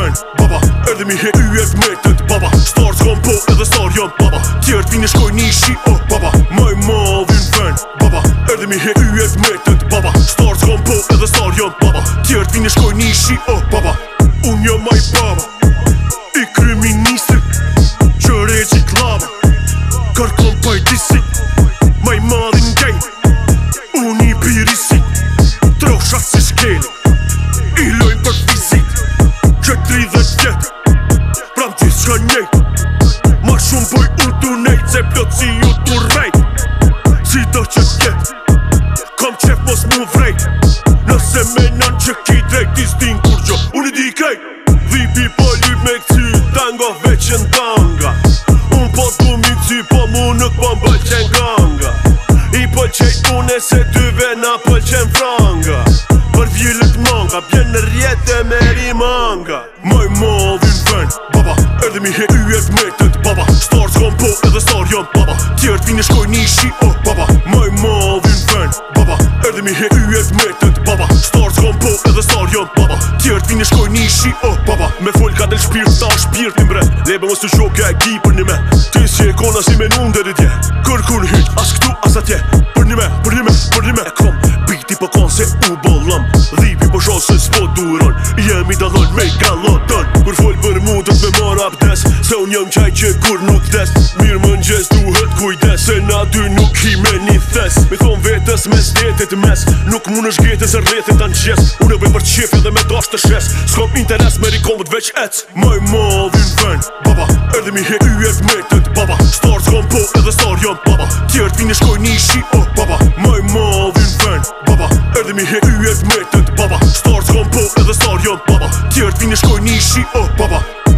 shkojnë Baba, edhe mi he u e të Baba, star të gëmë po edhe star janë Baba, tjerët vinë e shkojnë një shi o oh, Baba, maj ma vinë venë Baba, edhe mi he u e të Baba, star të gëmë po edhe star janë Baba, tjerët vinë e shkojnë një shi o oh, Baba, unë jam maj baba I kriminisë Qërë e klaba Karkon pajtisi Maj ma dhe një gajnë menon që ki drejt i stin kur gjo Unë i di krejt Vipi po lyp me këci tango veqen tanga Unë po t'u mi këci po mu nuk po më pëlqen ganga I pëlqen po të une se tyve na pëlqen po franga Për vjillet manga, bjen në rjetë e meri manga Moj modhin ven, baba, erdi mi he yjet me tët, baba Stars kom po edhe star jam, baba, tjertë vini shkoj një shi, oh, baba Moj modhin ven, baba, erdi mi he yjet me tët Po edhe sar jod baba Tjert vini shkoj një shi o oh, baba Me fol ka del shpirt ta shpirt një bre Lebe mos të shokja e gi për një me Ty si e kona si me nun dhe rritje Kër kur hyt as këtu as atje Për një me, për një me, për një me E kom, biti po kon se u bollam Dhipi po shon se s'po duron Jemi dalon me galotën Kër fol për mundët me mar abdes Se unë jëm qaj që kur nuk des Mirë më duhet kujdes dy nuk i me një thes Mi thonë vetës me zdetit mes Nuk mund është gjetës e rrethit të në qes Unë e bëj për qefi dhe me dash të shes S'kom interes me rikomët veç ec Maj madhin ven, baba Erdhe mi u e me baba Star s'kom po edhe star jam, baba Tjertë vini shkoj një shi, oh, baba Maj madhin ven, baba Erdhe mi u e me baba Star s'kom po edhe star jam, baba Tjertë vini shkoj një shi, oh, baba